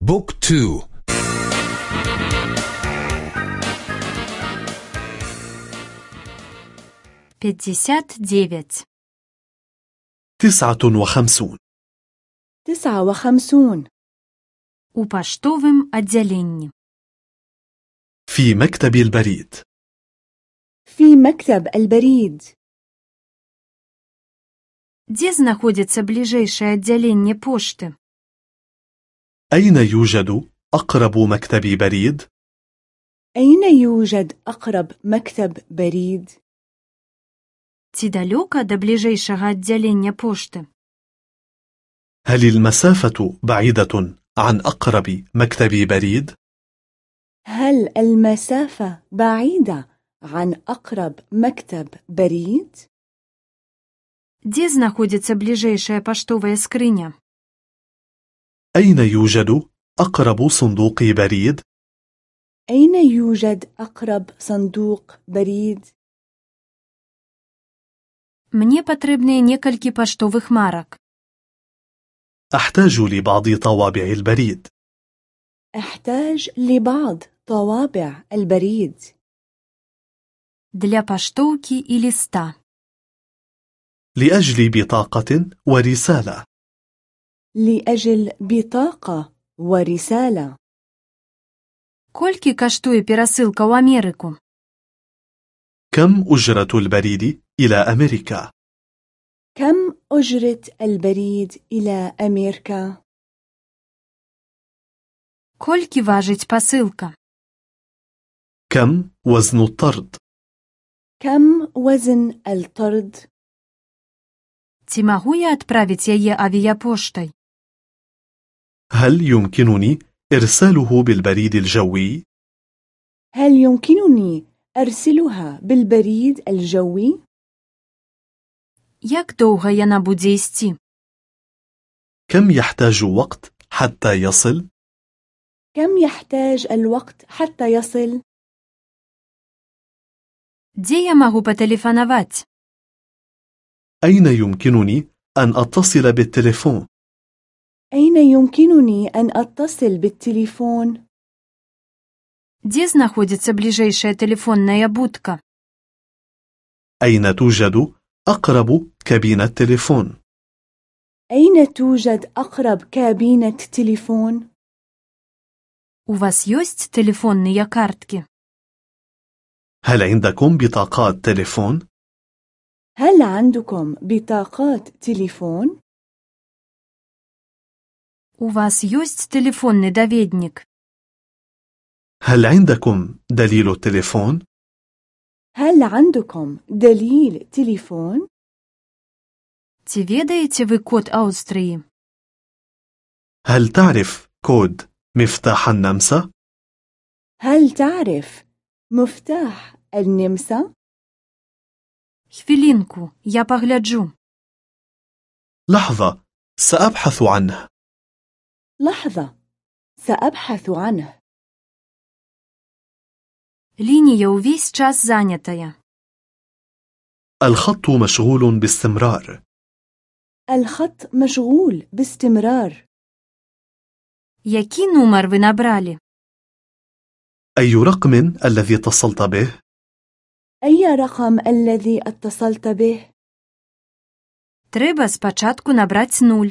بوك تو пятьдесят девять تسعة وخمسون تسعة وخمسون у паштовым аддзяленні في مكتب البريد في مكتب البريد дзе знаходзіцца бліжэйшае аддзяленне пошты أين يوجد أقرب مكتب بريد؟ أين يوجد أقرب مكتب بريد؟ ці далёка да бліжэйшага аддзялення пошты هل المسافة بعيدة عن أقرب مكتب بريد؟ هل المسافة بعيدة عن أقرب مكتب بريد؟ дзе знаходзіцца бліжэйшая паштовая скрыня أين يوجد أقرب صندوق بريد؟ أين يوجد أقرب صندوق بريد؟ мне патрэбныя некалькі паштовых марак أحتاج لبعض طوابع البريد أحتاج لبعض طوابع البريد для паштоўкі і ліста لأجل بطاقة ورسالة لأجل بطاقة ورسالة колькі каштуе перасылка ў Амерыку كم أجرة البريد إلى أمريكا؟ كم أجرة البريد إلى أمريكا؟ колькі важыць пасылка كم وزن الطرد؟ كم وزن الطرد؟ ці магу я адправіць яе авіяпоштай هل يمكنني إرساله بالبريد الجوي؟ هل يمكنني أرسلها بالبريد الجوي؟ як доўга яна будзе ісці كم يحتاج وقت حتى يصل؟ كم يحتاج الوقت حتى يصل؟ дзе я магу патэлефанаваць أين يمكنني أن أتصل بالتليفون؟ أين يمكنني أن أتصل بالتليفون؟ дзе знаходзіцца бліжэйшая тэлефонная будка أين توجد أقرب كابينة تليفون؟ أين توجد أقرب كابينة تليفون؟ у вас ёсць тэлефонныя карткі هل عندكم بطاقات تليفون؟ هل عندكم بطاقات تليفون؟ у вас ёсць тэлефонны даведнік هل عندكم دليل التليفون؟ هل عندكم دليل تليفون؟ ці ведаеце вы код аўстрыі هل تعرف كود مفتاح النمسا؟ هل تعرف مفتاح النمسا؟ хвілінку я пагляджу لحظة سأبحث عنه لحظة سأبحث عنه лінія ўвесь час занятая الخط مشغول باستمرار الخط مشغول باستمرار які нумар вы набралі أي رقم الذي اتصلت به؟ أي رقم الذي اتصلت به؟ трэба спачатку набраць нуль